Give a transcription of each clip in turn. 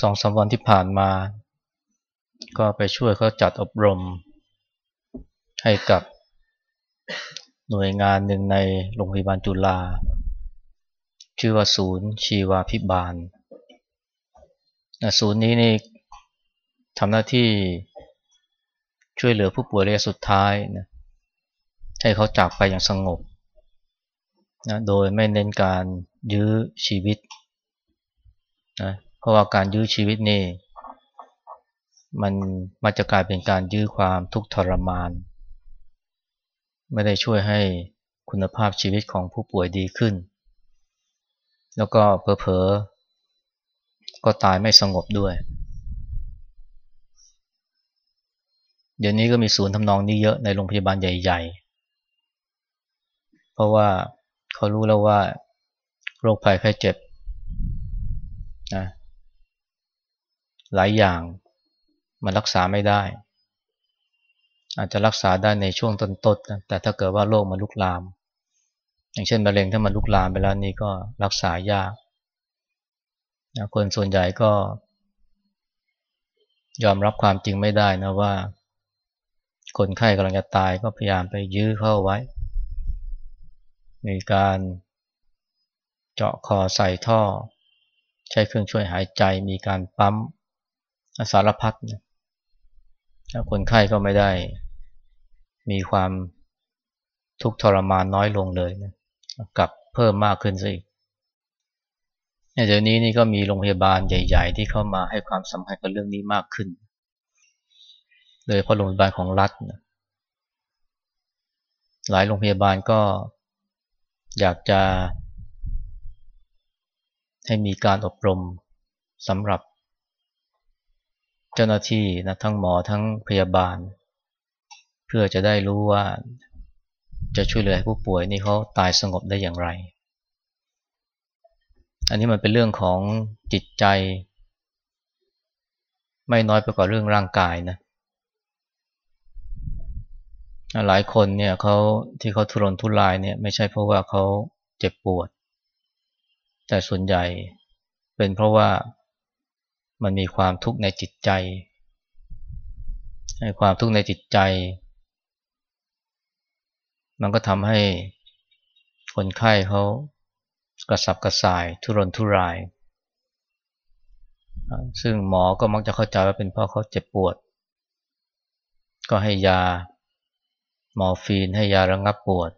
สองสาวันที่ผ่านมา ก็ไปช่วยเขาจัดอบรม ให้กับหน่วยงานหนึ่งในโรงพยาบาลจุฬาชื่อว่าศูนย์ชีวาพิบาล ศูนย์นี้นี่ทำหน้าที่ช่วยเหลือผู้ป่วยระยะสุดท้ายนะให้เขาจากไปอย่างสงบนะโดยไม่เน้นการยื้อชีวิตนะ เพราะว่าการยื้อชีวิตนี่ มันมาจะกลายเป็นการยื้อความทุกข์ทรมาน ไม่ได้ช่วยให้คุณภาพชีวิตของผู้ป่วยดีขึ้น แล้วก็เพอๆก็ตายไม่สงบด้วย เดี๋ยวนี้ก็มีศูนย์ทำนองนี้เยอะในโรงพยาบาลใหญ่ ๆ เพราะว่าเขารู้แล้วว่าโรคภัยไข้เจ็บนะ หลายอย่างมันรักษาไม่ได้ อาจจะรักษาได้ในช่วงต้นๆนะแต่ถ้าเกิดว่าโรคมันลุกลาม อย่างเช่นมะเร็งถ้ามันลุกลามไปแล้วนี่ก็รักษายากนะคนส่วนใหญ่ก็ ยอมรับความจริงไม่ได้นะว่า คนไข้กำลังจะตายก็พยายามไปยื้อเข้าไว้ มีการเจาะคอใส่ท่อ ใช้เครื่องช่วยหายใจมีการปั๊ม สารพัดนะคนไข้ก็ไม่ได้มีความทุกข์ทรมานน้อยลงเลยนะกลับเพิ่มมากขึ้นซะอีกเดี๋ยวนี้นี่ก็มีโรงพยาบาลใหญ่ ๆ ที่เข้ามาให้ความสำคัญกับเรื่องนี้มากขึ้น เลยเพราะโรงพยาบาลของรัฐนะหลายโรงพยาบาลก็อยากจะ ให้มีการอบรมสำหรับ จ้าหน้าที่นะทั้งหมอทั้งพยาบาล เพื่อจะได้รู้ว่าจะช่วยเหลือผู้ป่วยนี่เขาตายสงบได้อย่างไร อันนี้มันเป็นเรื่องของจิตใจ ไม่น้อยไปกว่าเรื่องร่างกายนะหลายคนเนี่ยเขาที่เขาทุรนทุรายเนี่ยไม่ใช่เพราะว่าเขาเจ็บปวด แต่ส่วนใหญ่เป็นเพราะว่า มันมีความทุกข์ในจิตใจให้ความทุกข์ในจิตใจ มันก็ทำให้คนไข้เขากระสับกระส่ายทุรนทุราย ซึ่งหมอก็มักจะเข้าใจว่าเป็นเพราะเขาเจ็บปวด ก็ให้ยา มอร์ฟีนให้ยาระงับปวด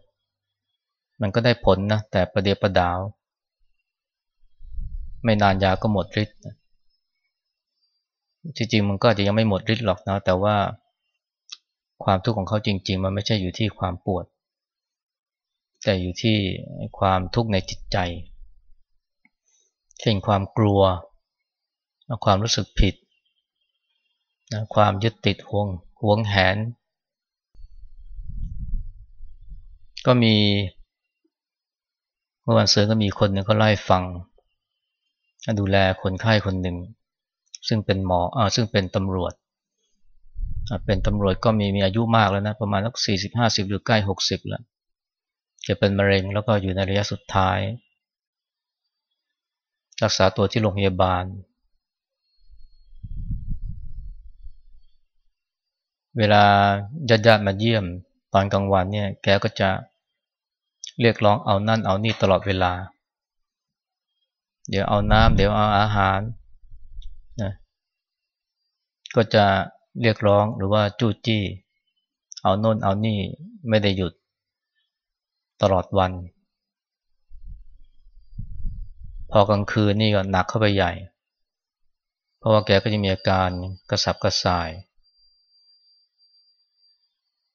มันก็ได้ผลนะ แต่ประเดี๋ยวประดาว ไม่นานยาก็หมดฤทธิ์ จริงๆมันก็จะยังไม่หมดฤทธิ์หรอกนะแต่ว่าความทุกข์ของเขาจริง ๆ มันไม่ใช่อยู่ที่ความปวด แต่อยู่ที่ความทุกข์ในจิตใจ เช่นความกลัว ความรู้สึกผิดความยึดติดห่วงห่วงแหน ก็มีเมื่อวันเสาร์ก็มีคนหนึ่งเขาไล่ฟัง ดูแลคนไข้คนหนึ่ง ซึ่งเป็นหมออ่าซึ่งเป็นตำรวจ เป็นตำรวจก็มีมีอายุมากแล้วนะ ประมาณสักสี่สิบห้าสิบหรือใกล้หกสิบแล้วจะเป็นมะเร็งแล้วก็อยู่ในระยะสุดท้าย รักษาตัวที่โรงพยาบาล เวลาญาติญาติมาเยี่ยมตอนกลางวันเนี่ยแกก็จะเรียกร้องเอานั่นเอานี่ตลอดเวลา เดี๋ยวเอาน้ำเดี๋ยวเอาอาหาร ก็จะเรียกร้องหรือว่าจู้จี้ เอาโน่นเอานี่ไม่ได้หยุดตลอดวัน พอกลางคืนนี่ก็หนักเข้าไปใหญ่ เพราะว่าแกก็จะมีอาการกระสับกระส่าย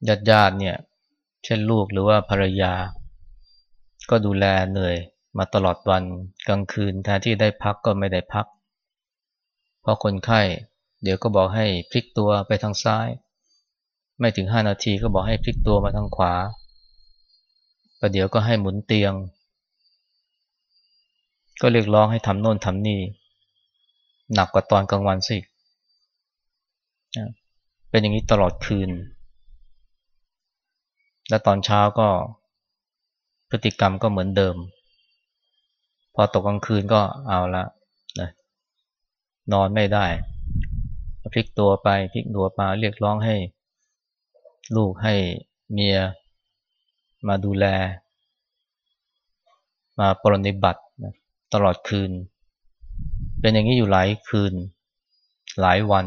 ญาติญาติเนี่ย เช่นลูกหรือว่าภรรยา ก็ดูแลเหนื่อยมาตลอดวันกลางคืนแทนที่ได้พักก็ไม่ได้พัก เพราะคนไข้ เดี๋ยวก็บอกให้พลิกตัวไปทางซ้าย ไม่ถึงห้านาทีก็บอกให้พลิกตัวมาทางขวาประเดี๋ยวก็ให้หมุนเตียง ก็เรียกร้องให้ทำโน่นทำนี่ หนักกว่าตอนกลางวันสิเป็นอย่างนี้ตลอดคืน และตอนเช้าก็พฤติกรรมก็เหมือนเดิม พอตกกลางคืนก็เอาละนอนไม่ได้ พลิกตัวไปพลิกตัวมาเรียกร้องให้ ลูกให้เมียมาดูแล มาปรนิบัติตลอดคืน เป็นอย่างนี้อยู่หลายคืน หลายวัน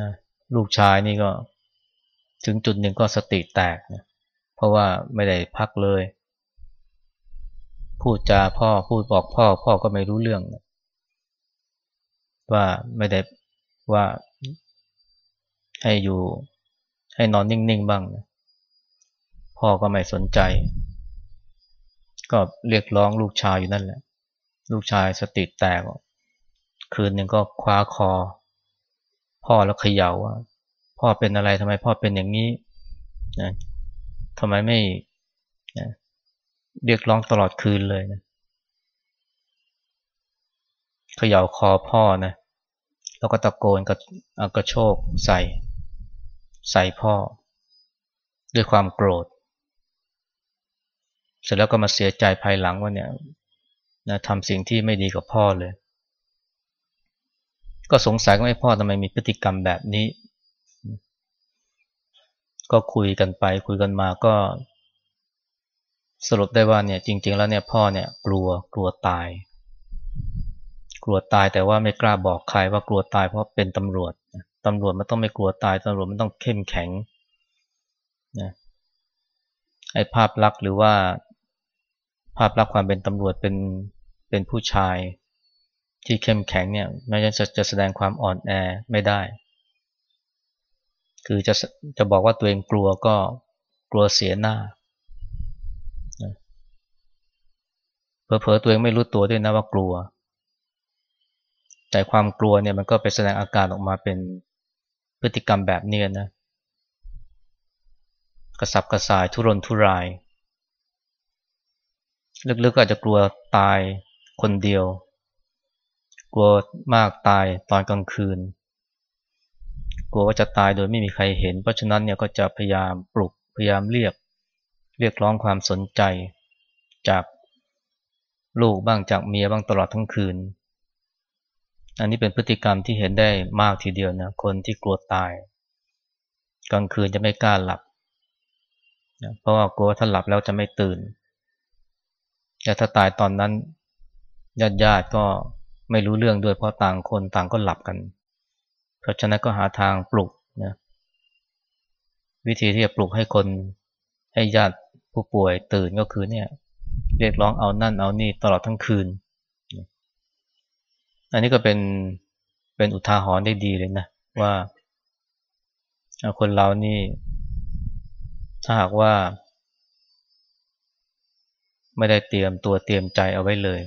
นะลูกชายนี่ก็ถึงจุดหนึ่งก็สติแตกนะเพราะว่าไม่ได้พักเลย พูดจาพ่อพูดบอกพ่อ พ่อก็ไม่รู้เรื่องนะว่าไม่ได้ ว่าให้อยู่ให้นอนนิ่งๆบ้างนะพ่อก็ไม่สนใจ ก็เรียกร้องลูกชายอยู่นั่นแหละ ลูกชายสติแตก คืนหนึ่งก็คว้าคอ พ่อแล้วเขย่าว่า พ่อเป็นอะไรทำไมพ่อเป็นอย่างนี้นะทำไมไม่นะเรียกร้องตลอดคืนเลยนะเขย่าคอพ่อนะ แล้วก็ตะโกนกระกระโชกใส่ ใส่พ่อ ด้วยความโกรธ เสร็จแล้วก็มาเสียใจภายหลังว่าเนี่ยนะทำสิ่งที่ไม่ดีกับพ่อเลย ก็สงสัยว่าไอ้พ่อทำไมมีพฤติกรรมแบบนี้ ก็คุยกันไปคุยกันมาก็ สรุปได้ว่าเนี่ยจริง ๆ แล้วเนี่ยพ่อเนี่ยกลัวกลัวตาย กลัวตายแต่ว่าไม่กล้าบอกใครว่ากลัวตายเพราะเป็นตำรวจตำรวจมันต้องไม่กลัวตายตำรวจมันต้องเข้มแข็งนะไอ้ภาพลักษณ์หรือว่า ภาพลักษณ์ความเป็นตำรวจเป็นเป็นผู้ชาย ที่เข้มแข็งเนี่ยไม่ใช่จะจะแสดงความอ่อนแอไม่ได้ คือจะจะบอกว่าตัวเองกลัวก็กลัวเสียหน้าเผลอๆตัวเองไม่รู้ตัวด้วยนะว่ากลัว แต่ความกลัวเนี่ยมันก็ไปแสดงอาการออกมาเป็นพฤติกรรมแบบนี้นะกระสับกระส่ายทุรนทุราย ลึกๆอาจจะกลัวตายคนเดียว กลัวมากตายตอนกลางคืน กลัวว่าจะตายโดยไม่มีใครเห็น เพราะฉะนั้นเนี่ยก็จะพยายามปลุกพยายามเรียก เรียกร้องความสนใจจากลูกบ้างจากเมียบ้างตลอดทั้งคืน อันนี้เป็นพฤติกรรมที่เห็นได้มากทีเดียวนะคนที่กลัวตาย กลางคืนจะไม่กล้าหลับนะเพราะว่ากลัวถ้าหลับแล้วจะไม่ตื่นแต่ถ้าตายตอนนั้นญาติญาติก็ไม่รู้เรื่องด้วยเพราะต่างคนต่างก็หลับกัน เพราะฉะนั้นก็หาทางปลุกนะวิธีที่จะปลุกให้คนให้ญาติผู้ป่วยตื่นก็คือเนี่ย เรียกร้องเอานั่นเอานี่ตลอดทั้งคืน อันนี้ก็เป็นเป็นอุทาหรณ์ได้ดีเลยนะว่าคนเรานี่ ถ้าหากว่า ไม่ได้เตรียมตัวเตรียมใจเอาไว้เลย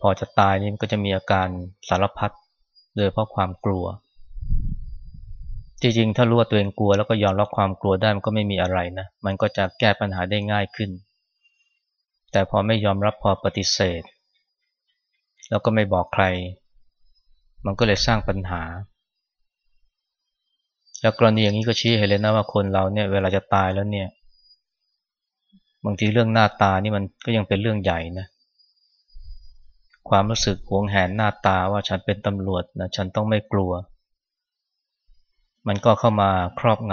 พอจะตายนี่ก็จะมีอาการสารพัดโดยเพราะความกลัว จริงๆ ถ้ารู้ว่าตัวเองกลัว แล้วก็ยอมรับความกลัวได้มันก็ไม่มีอะไรนะ มันก็จะแก้ปัญหาได้ง่ายขึ้น แต่พอไม่ยอมรับพอปฏิเสธ แล้วก็ไม่บอกใคร มันก็เลยสร้างปัญหา แล้วกรณีอย่างนี้ก็ชี้ให้เลยนะว่าคนเราเนี่ยเวลาจะตายแล้วเนี่ย บางทีเรื่องหน้าตานี่มันก็ยังเป็นเรื่องใหญ่นะ ความรู้สึกหวงแหนหน้าตาว่าฉันเป็นตำรวจนะฉันต้องไม่กลัว มันก็เข้ามาครอบง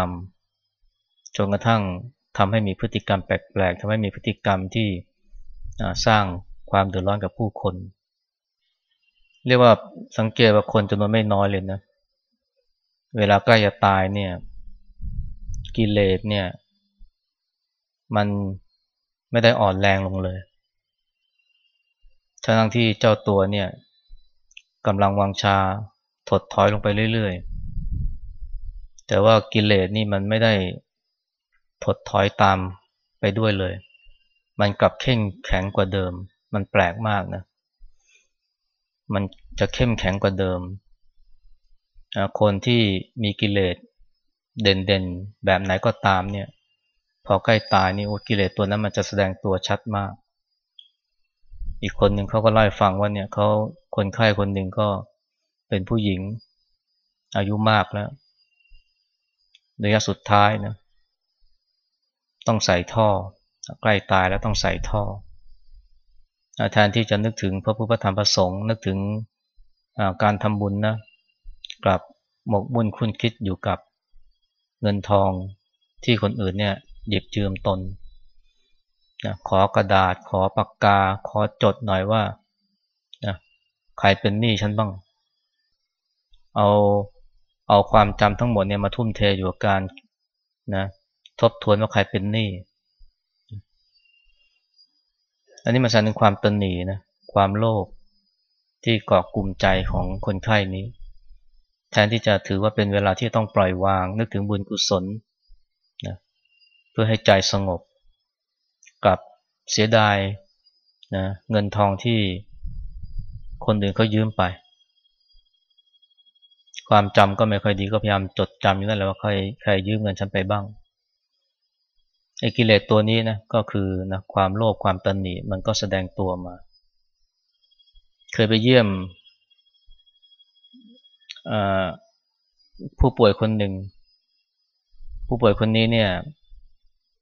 ำจนกระทั่งทำให้มีพฤติกรรมแปลกๆทำให้มีพฤติกรรมที่สร้างความเดือดร้อนกับผู้คน เรียกว่าสังเกตว่าคนจำนวนไม่น้อยเลยนะ เวลาใกล้จะตายเนี่ย กิเลสเนี่ย มันไม่ได้อ่อนแรงลงเลย ทั้งที่เจ้าตัวเนี่ยกำลังวังชาถดถอยลงไปเรื่อยๆ แต่ว่ากิเลสนี่มันไม่ได้ถดถอยตามไปด้วยเลย มันกลับเข่งแข็งกว่าเดิม มันแปลกมากนะ มันจะเข้มแข็งกว่าเดิม คนที่มีกิเลสเด่นๆ แบบไหนก็ตามเนี่ย พอใกล้ตายนี่กิเลสตัวนั้นมันจะแสดงตัวชัดมาก อีกคนหนึ่งเขาก็เล่าให้ฟังว่าเนี่ยเขาคนไข้คนหนึ่งก็เป็นผู้หญิง อายุมากแล้วระยะสุดท้ายนะต้องใส่ท่อ ใกล้ตายแล้วต้องใส่ท่อ แทนที่จะนึกถึงพระพุทธธรรมประสงค์ นึกถึงการทำบุญนะกลับหมกบุญคุณคิดอยู่กับเงินทองที่คนอื่นเนี่ยหยิบยืมตนนะขอกระดาษขอปากกา ขอจดหน่อยว่านะใครเป็นหนี้ฉันบ้าง เอาเอาความจำทั้งหมดเนี่ยมาทุ่มเทอยู่กับการนะทบทวนว่าใครเป็นหนี้ อันนี้มันแสดงความตนหนีนะความโลภที่เกาะกลุ่มใจของคนไข้นี้ แทนที่จะถือว่าเป็นเวลาที่ต้องปล่อยวาง นึกถึงบุญกุศลนะเพื่อให้ใจสงบ กับเสียดายนะเงินทองที่คนอื่นเขายืมไป ความจำก็ไม่ค่อยดีก็พยายามจดจำอยู่นั่นแหละว่าใครใครยืมเงินฉันไปบ้าง ไอ้กิเลสตัวนี้นะก็คือนะความโลภความตนหนีมันก็แสดงตัวมา เคยไปเยี่ยมผู้ป่วยคนหนึ่ง ผู้ป่วยคนนี้เนี่ย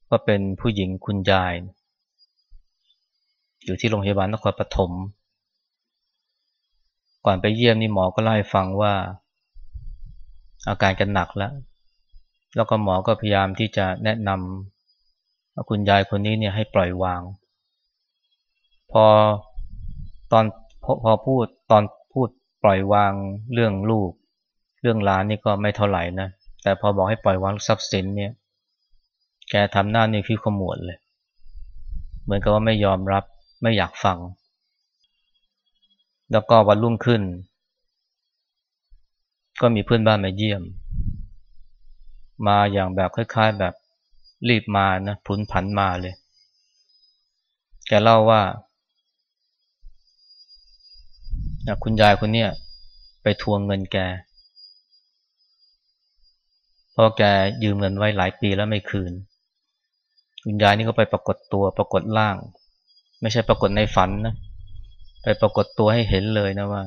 ก็เป็นผู้หญิงคุณยาย อยู่ที่โรงพยาบาลนครปฐมก่อนไปเยี่ยมนี่หมอก็เล่าให้ฟังว่า อาการกันหนักแล้ว แล้วก็หมอก็พยายามที่จะแนะนำ คุณยายคนนี้เนี่ยให้ปล่อยวาง พอตอนพอพอพูดตอนพูดปล่อยวางเรื่องลูก เรื่องล้านนี่ก็ไม่เท่าไหร่นะแต่พอบอกให้ปล่อยวางทรัพย์สินเนี่ย แกทำหน้านี่คือขมวดเลย เหมือนกับว่าไม่ยอมรับไม่อยากฟัง แล้วก็วันรุ่งขึ้น ก็มีเพื่อนบ้านมาเยี่ยม มาอย่างแบบคล้าย ๆ แบบ รีบมานะพุนผันมาเลย แกเล่าว่าคุณยายคนเนี้ยไปทวงเงินแกเพราะแกยืมเงินไว้หลายปีแล้วไม่คืนวิญญาณนี่ก็ไปปรากฏตัวปรากฏร่าง ไม่ใช่ปรากฏในฝันนะไปปรากฏตัวให้เห็นเลยนะว่า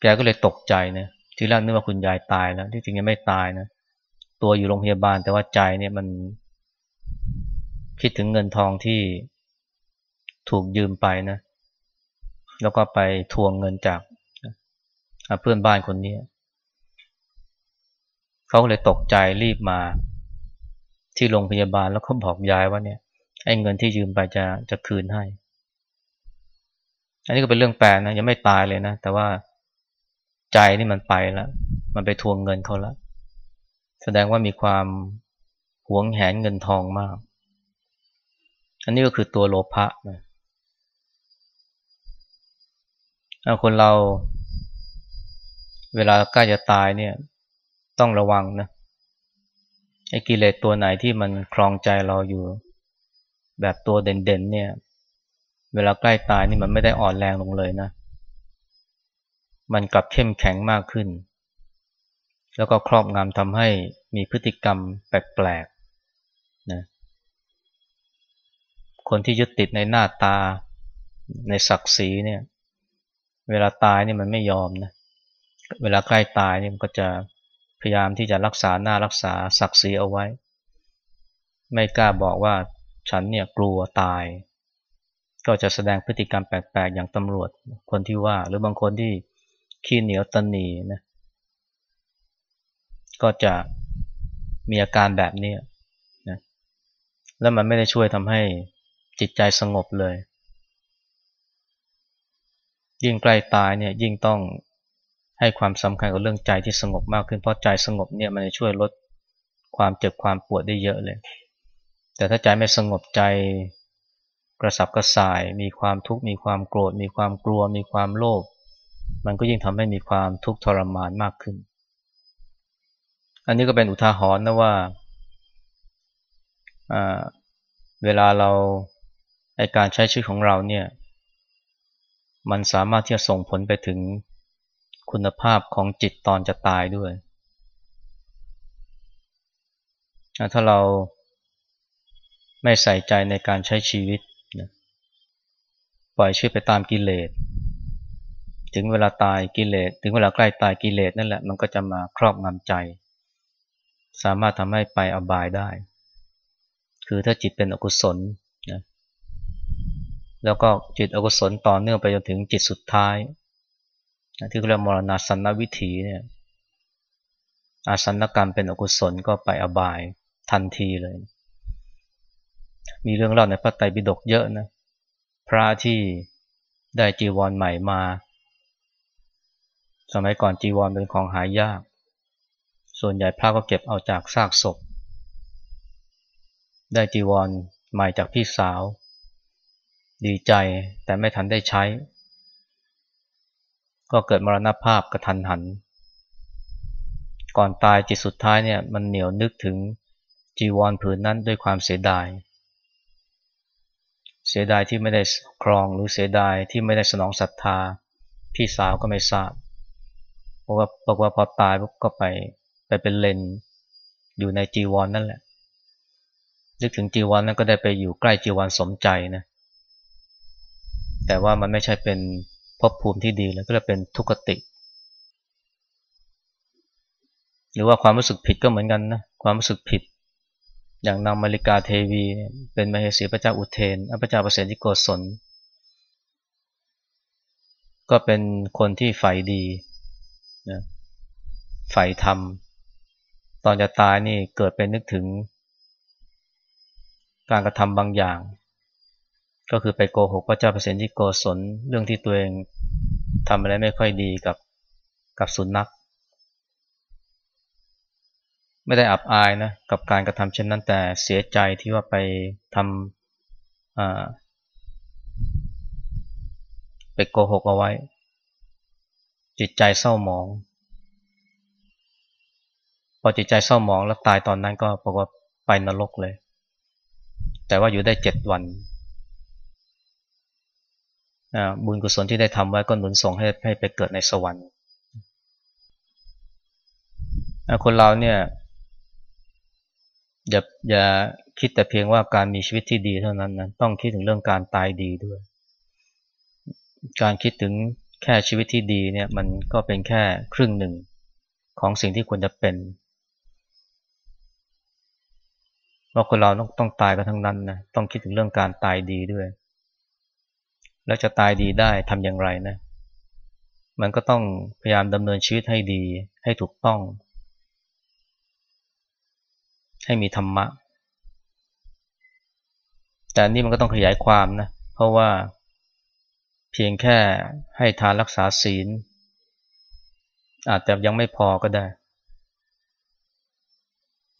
แกก็เลยตกใจนะทีแรกนึกว่าคุณยายตายแล้วที่จริงยังไม่ตายนะ ตัวอยู่โรงพยาบาล แต่ว่าใจเนี่ยมันคิดถึงเงินทองที่ถูกยืมไปนะ แล้วก็ไปทวงเงินจากเพื่อนบ้านคนนี้เขาเลยตกใจรีบมาที่โรงพยาบาลแล้วเขาบอกยายว่าเนี่ยไอ้เงินที่ยืมไปจะจะคืนให้ อันนี้ก็เป็นเรื่องแปลกนะยังไม่ตายเลยนะ แต่ว่าใจนี่มันไปแล้ว มันไปทวงเงินเขาแล้ว แสดงว่ามีความหวงแหนเงินทองมาก อันนี้ก็คือตัวโลภะนะคนเรา เวลาใกล้จะตายเนี่ย ต้องระวังนะไอ้กิเลสตัวไหนที่มันคลองใจเราอยู่ แบบตัวเด่นๆเนี่ย เวลาใกล้ตายนี่มันไม่ได้อ่อนแรงลงเลยนะ มันกลับเข้มแข็งมากขึ้น แล้วก็ครอบงำทำให้มีพฤติกรรมแปลกๆนะคนที่ยึดติดในหน้าตาในศักดิ์ศรีเนี่ยเวลาตายเนี่ยมันไม่ยอมนะเวลาใกล้ตายเนี่ยมันก็จะพยายามที่จะรักษาหน้ารักษาศักดิ์ศรีเอาไว้ ไม่กล้าบอกว่าฉันเนี่ยกลัวตาย ก็จะแสดงพฤติกรรมแปลกๆอย่างตำรวจคนที่ว่า หรือบางคนที่ขี้เหนียวตันหนีนะ ก็จะมีอาการแบบนี้นะแล้วมันไม่ได้ช่วยทำให้จิตใจสงบเลย ยิ่งใกล้ตายเนี่ยยิ่งต้องให้ความสำคัญกับเรื่องใจที่สงบมากขึ้นเพราะใจสงบเนี่ยมันจะช่วยลดความเจ็บความปวดได้เยอะเลย แต่ถ้าใจไม่สงบใจกระสับกระส่าย มีความทุกข์มีความโกรธ มีความกลัว มีความโลภมันก็ยิ่งทำให้มีความทุกข์ทรมานมากขึ้น อันนี้ก็เป็นอุทาหรณ์นะว่าเวลาเราในการใช้ชีวิตของเราเนี่ย มันสามารถที่จะส่งผลไปถึงคุณภาพของจิตตอนจะตายด้วย ถ้าเราไม่ใส่ใจในการใช้ชีวิตนะปล่อยชีวิตไปตามกิเลส ถึงเวลาตายกิเลส ถึงเวลาใกล้ตายกิเลสนั่นแหละ มันก็จะมาครอบงำใจ สามารถทำให้ไปอบายได้ คือถ้าจิตเป็นอกุศลนะแล้วก็จิตอกุศลต่อเนื่องไปจนถึงจิตสุดท้ายที่เรียกมรณาสันนวิถีเนี่ยอาสันกรรมเป็นอกุศลก็ไปอบายทันทีเลย มีเรื่องเล่าในพระไตรปิฎกเยอะนะ พระที่ได้จีวรใหม่มา สมัยก่อนจีวรเป็นของหายาก ส่วนใหญ่พระก็เก็บเอาจากซากศพ ได้จีวรใหม่จากพี่สาว ดีใจแต่ไม่ทันได้ใช้ ก็เกิดมรณภาพกระทันหัน ก่อนตายจิตสุดท้ายเนี่ยมันเหนียวนึกถึงจีวรผืนนั้นด้วยความเสียดาย เสียดายที่ไม่ได้ครองหรือเสียดายที่ไม่ได้สนองศรัทธา พี่สาวก็ไม่ทราบเพราะว่าบอกว่าพอตายก็ไป ไปเป็นเลนอยู่ในจีวรนนั่นแหละนึกถึงจีวรนนั้นก็ได้ไปอยู่ใกล้จีวรสมใจนะแต่ว่ามันไม่ใช่เป็นภพภูมิที่ดีแล้วก็เลยเป็นทุกติ หรือว่าความรู้สึกผิดก็เหมือนกันนะความรู้สึกผิด อย่างนางมาริกาเทวีเป็นมเหสีพระเจ้าอุเทนพระเจ้าประเสริฐโกศลก็เป็นคนที่ใฝ่ดีนะใฝ่ธรรม ตอนจะตายนี่เกิดเป็นนึกถึง การกระทำบางอย่าง ก็คือไปโกหกพระเจ้าประเสริฐโกศลเรื่องที่ตัวเองทำอะไรไม่ค่อยดีกับกับสุนัขไม่ได้อับอายนะกับการกระทำเช่นนั้นแต่เสียใจที่ว่าไปทำไปโกหกเอาไว้ จิตใจเศร้าหมอง อจิตใจเศร้าหมองแล้วตายตอนนั้นก็บอกว่าไปนรกเลย แต่ว่าอยู่ได้เจ็ดวันบุญกุศลที่ได้ทำไว้ก็หนุนส่งให้ให้ไปเกิดในสวรรค์คนเราเนี่ยอย่าอย่าคิดแต่เพียงว่าการมีชีวิตที่ดีเท่านั้นนะต้องคิดถึงเรื่องการตายดีด้วย การคิดถึงแค่ชีวิตที่ดีเนี่ยมันก็เป็นแค่ครึ่งหนึ่งของสิ่งที่ควรจะเป็น เพราคนเราต้องต้องตายกันทั้งนั้นนะต้องคิดถึงเรื่องการตายดีด้วย แล้วจะตายดีได้ทำอย่างไรนะ มันก็ต้องพยายามดำเนินชีวิตให้ดีให้ถูกต้อง ให้มีธรรมะ แต่นี่มันก็ต้องขยายความนะเพราะว่าเพียงแค่ให้ทานรักษาศีล อาจจะยังไม่พอก็ได้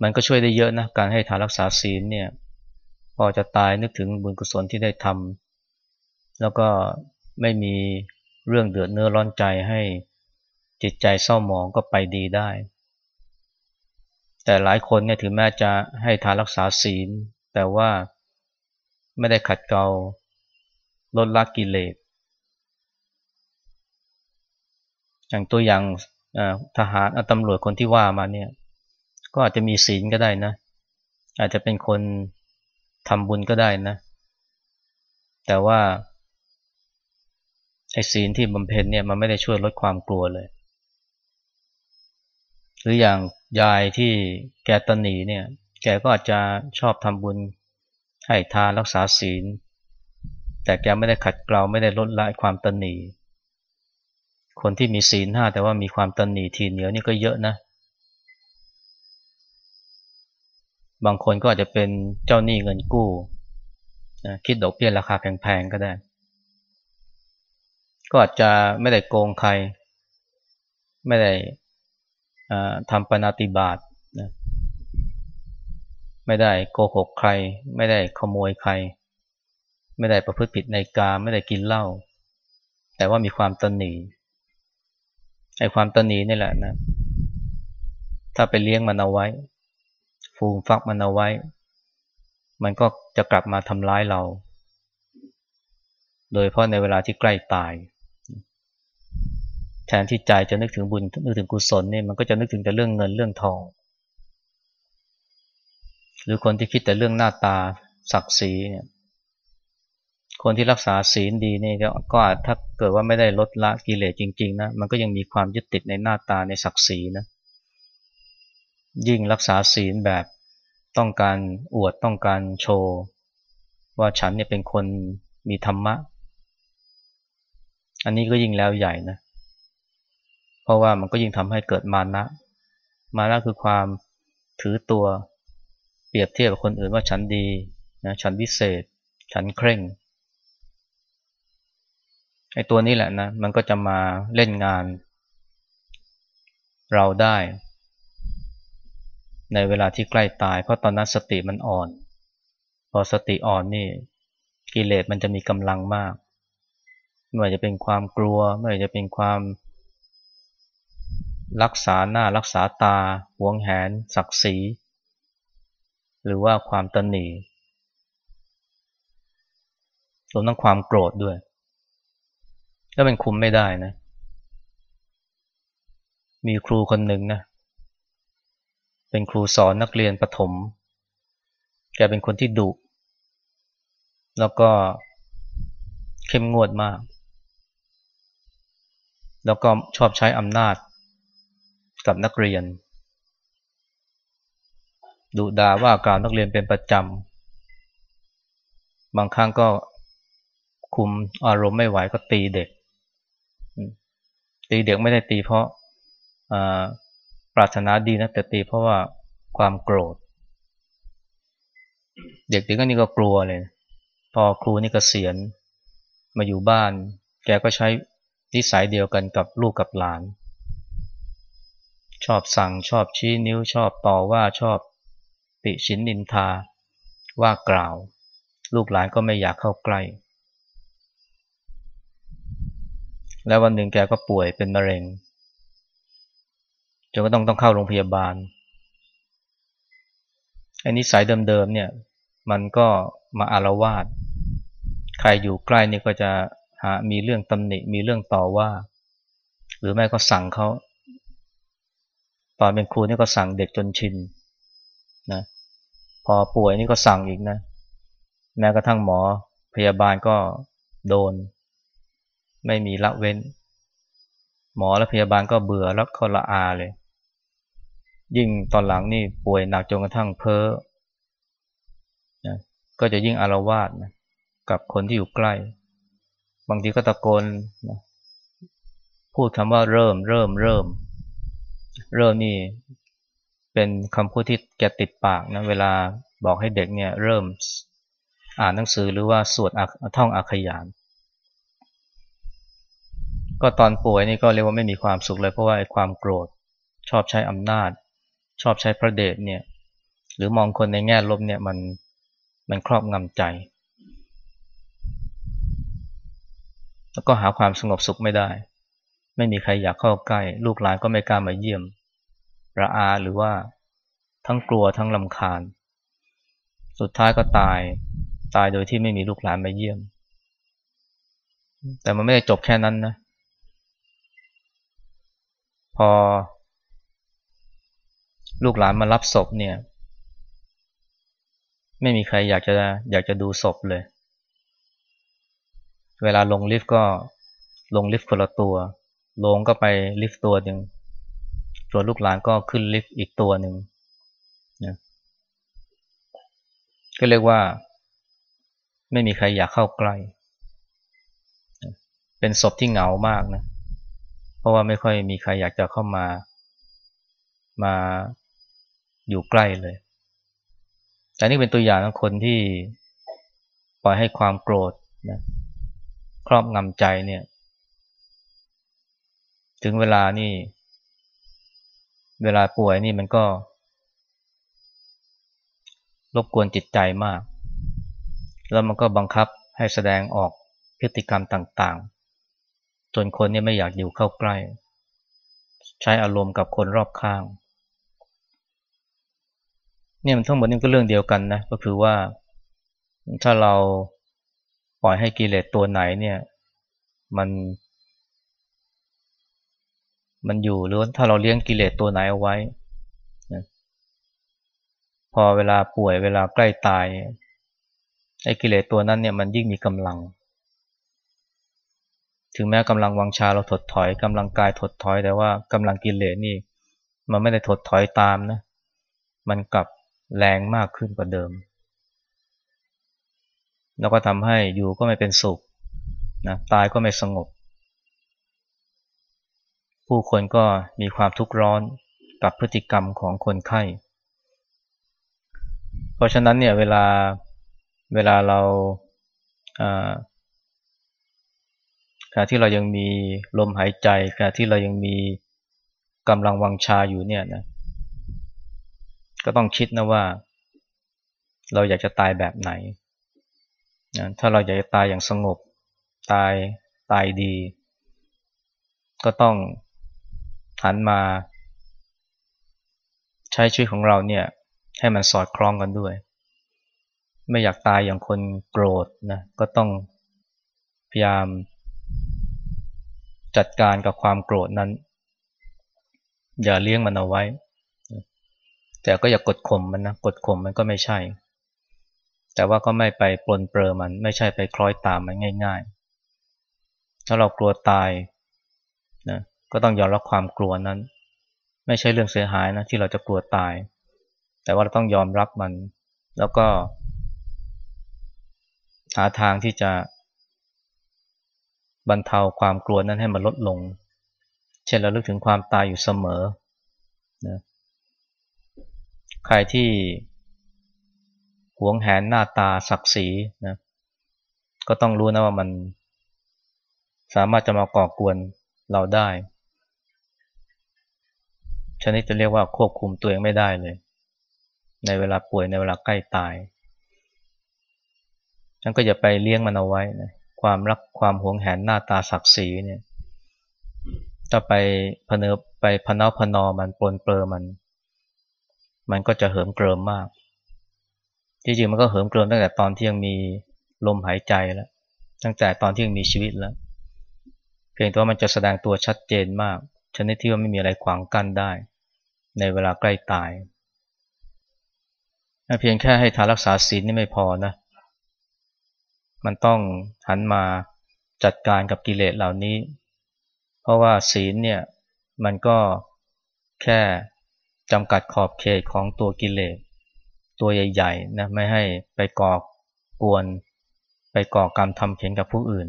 มันก็ช่วยได้เยอะนะการให้ทานรักษาศีลเนี่ยพอจะตายนึกถึงบุญกุศลที่ได้ทำแล้วก็ไม่มีเรื่องเดือดเนื้อร้อนใจให้จิตใจเศร้าหมองก็ไปดีได้ แต่หลายคนเนี่ยถึงแม้จะให้ทานรักษาศีล แต่ว่าไม่ได้ขัดเกลาลดละกิเลสอย่างตัวอย่างทหารตำรวจคนที่ว่ามาเนี่ย ก็อาจจะมีศีลก็ได้นะ อาจจะเป็นคนทำบุญก็ได้นะ แต่ว่าไอ้ศีลที่บำเพ็ญเนี่ยมันไม่ได้ช่วยลดความกลัวเลย หรืออย่างยายที่แกตนีเนี่ย แกก็อาจจะชอบทำบุญให้ทานรักษาศีล แต่แกไม่ได้ขัดเกลาไม่ได้ลดละความตนีคนที่มีศีลห้าแต่ว่ามีความตนีทีเหนียวนี่ก็เยอะนะ บางคนก็อาจจะเป็นเจ้าหนี้เงินกู้นะคิดดอกเบี้ยราคาแพงๆก็ได้ ก็อาจจะไม่ได้โกงใคร ไม่ได้ทำปณติบาตนะไม่ได้โกหกใคร ไม่ได้ขโมยใคร ไม่ได้ประพฤติผิดในกาไม่ได้กินเหล้าแต่ว่ามีความตนหนีไอ้ความตนหนีนี่แหละนะ ถ้าไปเลี้ยงมันเอาไว้ ฟูมฟักมันเอาไว้ มันก็จะกลับมาทำร้ายเรา โดยเพราะในเวลาที่ใกล้ตาย แทนที่ใจจะนึกถึงบุญนึกถึงกุศลเนี่ยมันก็จะนึกถึงแต่เรื่องเงินเรื่องทอง หรือคนที่คิดแต่เรื่องหน้าตาศักดิ์ศรีเนี่ยคนที่รักษาศีลดีนี่ก็อาจถ้าเกิดว่าไม่ได้ลดละกิเลสจริง ๆ นะ มันก็ยังมีความยึดติดในหน้าตาในศักดิ์ศรีนะ ยิ่งรักษาศีลแบบต้องการอวดต้องการโชว์ ว่าฉันเนี่ยเป็นคนมีธรรมะ อันนี้ก็ยิ่งแล้วใหญ่นะ เพราะว่ามันก็ยิ่งทำให้เกิดมานะ มานะคือความถือตัวเปรียบเทียบกับคนอื่นว่าฉันดีนะฉันวิเศษ ฉันเคร่งไอ้ตัวนี้แหละนะ มันก็จะมาเล่นงาน เราได้ ในเวลาที่ใกล้ตาย เพราะตอนนั้นสติมันอ่อน พอสติอ่อนนี่ กิเลสมันจะมีกำลังมากไม่ว่าจะเป็นความกลัวไม่ว่าจะเป็นความรักษาหน้ารักษาตาหวงแหน ศักดิ์ศรีหรือว่าความตนหนีรวมทั้งความโกรธด้วย แล้วมันคุมไม่ได้นะ มีครูคนหนึ่งนะ เป็นครูสอนนักเรียนประถม แกเป็นคนที่ดุแล้วก็เข้มงวดมาก แล้วก็ชอบใช้อำนาจกับนักเรียนดุด่าว่ากล่าวนักเรียนเป็นประจำ บางครั้งก็คุมอารมณ์ไม่ไหวก็ตีเด็ก ตีเด็กไม่ได้ตีเพราะ ปรารถนาดีนะแต่ตีเพราะว่าความโกรธ เด็กๆก็นี่ก็กลัวเลย พอครูนี่ก็เสียนมาอยู่บ้าน แกก็ใช้นิสัยเดียวกันกับลูกกับหลาน ชอบสั่งชอบชี้นิ้วชอบต่อว่าชอบติชินนินทา ว่ากล่าว ลูกหลานก็ไม่อยากเข้าใกล้ แล้ววันหนึ่งแกก็ป่วยเป็นมะเร็ง จนก็ต้องต้องเข้าโรงพยาบาลไอ้นิสัยเดิมๆเนี่ย มันก็มาอารวาสใครอยู่ใกล้นี่ก็จะหามีเรื่องตำหนิมีเรื่องต่อว่า หรือแม่ก็สั่งเขาตอนเป็นครูนี่ก็สั่งเด็กจนชินนะพอป่วยนี่ก็สั่งอีกนะ แม้กระทั่งหมอพยาบาลก็โดน ไม่มีละเว้น หมอและพยาบาลก็เบื่อแล้วก็ละอาเลย ยิ่งตอนหลังนี่ป่วยหนักจนกระทั่งเพ้อนะก็จะยิ่งอารวาสนะกับคนที่อยู่ใกล้ บางทีก็ตะโกนนะพูดคำว่าเริ่มเริ่มเริ่ม เริ่มนี่เป็นคำพูดที่แกติดปากนะเวลาบอกให้เด็กเนี่ยเริ่มอ่านหนังสือหรือว่าสวดท่องอาขยาน ก็ตอนป่วยนี่ก็เรียกว่าไม่มีความสุขเลยเพราะว่าไอ้ความโกรธ ชอบใช้อำนาจ ชอบใช้พระเดชเนี่ยหรือมองคนในแง่ลบเนี่ยมันมันครอบงำใจ แล้วก็หาความสงบสุขไม่ได้ ไม่มีใครอยากเข้าใกล้ ลูกหลานก็ไม่กล้ามาเยี่ยมระอาหรือว่าทั้งกลัวทั้งลำคาญ สุดท้ายก็ตายตายโดยที่ไม่มีลูกหลานมาเยี่ยม แต่มันไม่ได้จบแค่นั้นนะ พอ ลูกหลานมารับศพเนี่ย ไม่มีใครอยากจะอยากจะดูศพเลย เวลาลงลิฟต์ก็ลงลิฟต์คนละตัว ลงก็ไปลิฟต์ตัวหนึ่งส่วนลูกหลานก็ขึ้นลิฟต์อีกตัวหนึ่งนะก็เรียกว่า ไม่มีใครอยากเข้าใกล้ เป็นศพที่เหงามากนะ เพราะว่าไม่ค่อยมีใครอยากจะเข้ามา มาอยู่ใกล้เลย แต่นี่เป็นตัวอย่างของคนที่ปล่อยให้ความโกรธนะครอบงำใจเนี่ย ถึงเวลานี่ เวลาป่วยนี่มันก็ รบกวนจิตใจมาก แล้วมันก็บังคับให้แสดงออกพฤติกรรมต่างๆ จนคนนี่ไม่อยากอยู่เข้าใกล้ ใช้อารมณ์กับคนรอบข้าง เนี่ยมันทั้งหมดนี่ก็เรื่องเดียวกันนะก็คือว่า ถ้าเราปล่อยให้กิเลสตัวไหนเนี่ย มัน มันอยู่หรือถ้าเราเลี้ยงกิเลสตัวไหนเอาไว้นะพอเวลาป่วยเวลาใกล้ตายไอ้กิเลสตัวนั้นเนี่ยมันยิ่งมีกำลัง ถึงแม้กำลังวังชาเราถดถอยกำลังกายถดถอย แต่ว่ากำลังกิเลสนี่ มันไม่ได้ถดถอยตามนะ มันกลับแรงมากขึ้นกว่าเดิม แล้วก็ทำให้อยู่ก็ไม่เป็นสุขนะตายก็ไม่สงบ ผู้คนก็มีความทุกข์ร้อนกับพฤติกรรมของคนไข้ เพราะฉะนั้นเนี่ยเวลาเวลาเรา ขณะที่เรายังมีลมหายใจขณะที่เรายังมีกำลังวังชาอยู่เนี่ยนะก็ต้องคิดนะว่า เราอยากจะตายแบบไหนนะถ้าเราอยากจะตายอย่างสงบ ตายตายดี ก็ต้องหันมาใช้ชีวิตของเราเนี่ยให้มันสอดคล้องกันด้วย ไม่อยากตายอย่างคนโกรธนะก็ต้องพยายาม จัดการกับความโกรธนั้น อย่าเลี้ยงมันเอาไว้ แต่ก็อย่ากดข่มมันนะกดข่มมันก็ไม่ใช่ แต่ว่าก็ไม่ไปปลนเปลือมัน ไม่ใช่ไปคล้อยตามมันง่าย ๆ ถ้าเรากลัวตายนะก็ต้องยอมรับความกลัวนั้น ไม่ใช่เรื่องเสียหายนะที่เราจะกลัวตาย แต่ว่าเราต้องยอมรับมัน แล้วก็ หาทางที่จะ บรรเทาความกลัวนั้นให้มันลดลง เช่นเราลึกถึงความตายอยู่เสมอนะใครที่หวงแหนหน้าตาศักดิ์ศรีนะก็ต้องรู้นะว่ามัน สามารถจะมาก่อกวนเราได้ชนิดจะเรียกว่าควบคุมตัวเองไม่ได้เลย ในเวลาป่วยในเวลาใกล้ตายฉันก็อย่าไปเลี้ยงมันเอาไว้นะ ความรักความหวงแหนหน้าตาศักดิ์ศรีเนี่ยถ้าไปพเนไปพนาพนอมันปลนเปลือมัน มันก็จะเหิมเกริมมากที่จริงมันก็เหิมเกริมตั้งแต่ตอนที่ยังมีลมหายใจแล้ว ตั้งแต่ตอนที่ยังมีชีวิตแล้ว เพียงแต่ว่ามันจะแสดงตัวชัดเจนมาก ชนิดที่ว่าไม่มีอะไรขวางกั้นได้ ในเวลาใกล้ตาย เพียงแค่ให้ทานรักษาศีลนี่ไม่พอนะ มันต้องหันมาจัดการกับกิเลสเหล่านี้ เพราะว่าศีลเนี่ยมันก็แค่จำกัดขอบเขตของตัวกิเลสตัวใหญ่ๆนะไม่ให้ไปก่อกวน ไปก่อกรรมทำเข็นกับผู้อื่น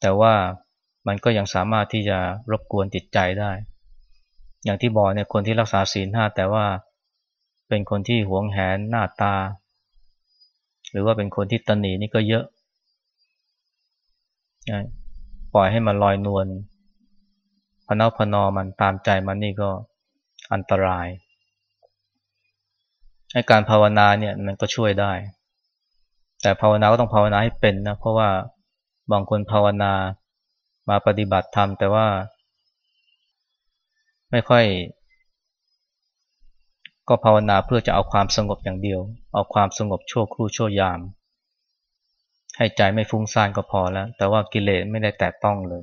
แต่ว่ามันก็ยังสามารถที่จะรบกวนจิตใจได้ อย่างที่บอกเนี่ยคนที่รักษาศีลห้าแต่ว่าเป็นคนที่หวงแหนหน้าตา หรือว่าเป็นคนที่ตนีนี่ก็เยอะ ปล่อยให้มันลอยนวลพนาพนอมันตามใจมันนี่ก็อันตรายให้การภาวนาเนี่ยมันก็ช่วยได้ แต่ภาวนาก็ต้องภาวนาให้เป็นนะ เพราะว่าบางคนภาวนามาปฏิบัติธรรมแต่ว่า ไม่ค่อย ก็ภาวนาเพื่อจะเอาความสงบอย่างเดียว เอาความสงบชั่วครู่ชั่วยาม ให้ใจไม่ฟุ้งซ่านก็พอแล้ว แต่ว่ากิเลสไม่ได้แตะต้องเลย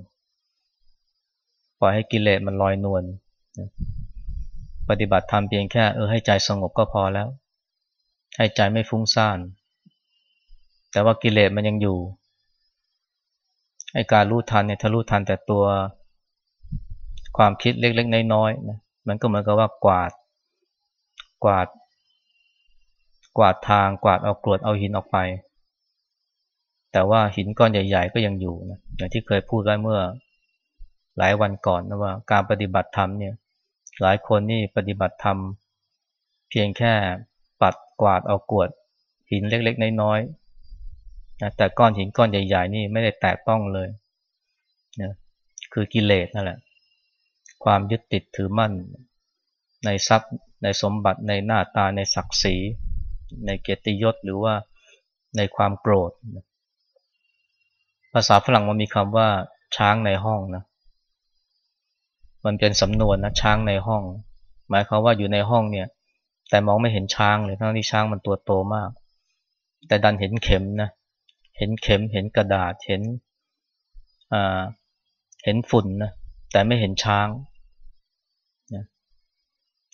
ปล่อยให้กิเลสมันลอยนวล ปฏิบัติธรรมเพียงแค่เออให้ใจสงบก็พอแล้ว ให้ใจไม่ฟุ้งซ่าน แต่ว่ากิเลสมันยังอยู่ ให้การรู้ทันเนี่ยถ้ารู้ทันแต่ตัวความคิดเล็กๆน้อยๆนะ มันก็เหมือนกับว่ากวาด กวาด กวาดทางกวาดเอากรวดเอาหินออกไป แต่ว่าหินก้อนใหญ่ ๆ ก็ยังอยู่นะอย่างที่เคยพูดไว้เมื่อหลายวันก่อนนะว่าการปฏิบัติธรรมเนี่ยหลายคนนี่ปฏิบัติธรรม เพียงแค่ปัดกวาดเอากรวด หินเล็กๆน้อยๆนะแต่ก้อนหินก้อนใหญ่ ๆ นี่ไม่ได้แตะต้องเลยนะคือกิเลสนั่นแหละ ความยึดติดถือมั่น ในทรัพย์ ในสมบัติในหน้าตาในศักดิ์ศรี ในเกียรติยศหรือว่าในความโกรธ ภาษาฝรั่งมันมีคำว่าช้างในห้องนะมันเป็นสำนวนนะช้างในห้อง หมายความว่าอยู่ในห้องเนี่ย แต่มองไม่เห็นช้างเลยทั้งที่ช้างมันตัวโตมาก แต่ดันเห็นเข็มนะเห็นเข็มเห็นกระดาษเห็นเห็นฝุ่นนะแต่ไม่เห็นช้าง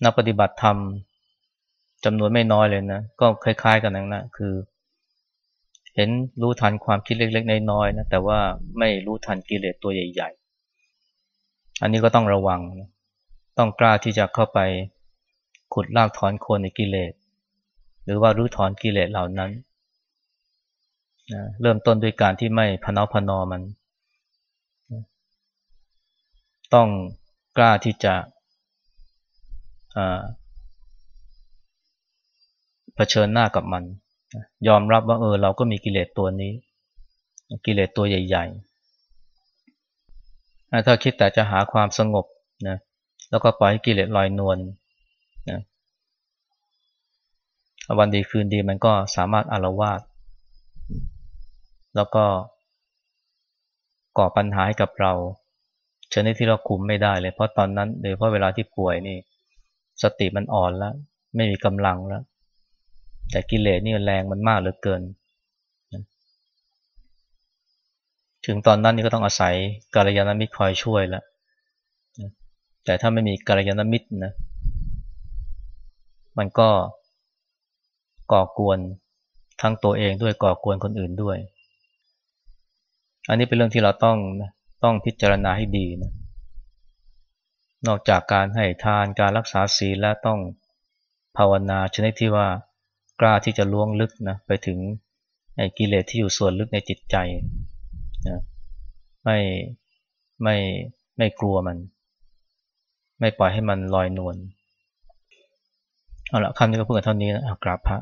นักปฏิบัติธรรมจำนวนไม่น้อยเลยนะ ก็คล้าย ๆ กันนั่นนะคือ เห็นรู้ทันความคิดเล็กๆน้อยๆนะแต่ว่าไม่รู้ทันกิเลสตัวใหญ่ ๆ อันนี้ก็ต้องระวังนะต้องกล้าที่จะเข้าไปขุดลากถอนโคนในกิเลส หรือว่ารู้ถอนกิเลสเหล่านั้นนะเริ่มต้นด้วยการที่ไม่พนาพนอมัน ต้องกล้าที่จะ เผชิญหน้ากับมัน ยอมรับว่าเออเราก็มีกิเลสตัวนี้ กิเลสตัวใหญ่ ๆ ถ้าคิดแต่จะหาความสงบนะแล้วก็ปล่อยให้กิเลสลอยนวลนะวันดีคืนดีมันก็สามารถอารวาสแล้วก็ก่อปัญหาให้กับเราชนิดที่เราคุมไม่ได้เลย เพราะตอนนั้นโดยเพราะเวลาที่ป่วยนี่ สติมันอ่อนแล้ว ไม่มีกำลังแล้ว แต่กิเลสนี่แรงมันมากเหลือเกิน ถึงตอนนั้นนี่ก็ต้องอาศัยกาลยานมิตรคอยช่วยแล้วแต่ถ้าไม่มีกาลยานมิตรนะ มันก็ก่อกวนทั้งตัวเองด้วยก่อกวนคนอื่นด้วย อันนี้เป็นเรื่องที่เราต้องต้องพิจารณาให้ดีนะ นอกจากการให้ทานการรักษาศีลและต้องภาวนาชนิดที่ว่ากล้าที่จะล้วงลึกนะไปถึงไอ้กิเลสที่อยู่ส่วนลึกในจิตใจนะไม่ไม่ไม่กลัวมัน ไม่ปล่อยให้มันลอยนวลเอาละคำนี้ก็เพูดกันเท่านี้นะกราบพระ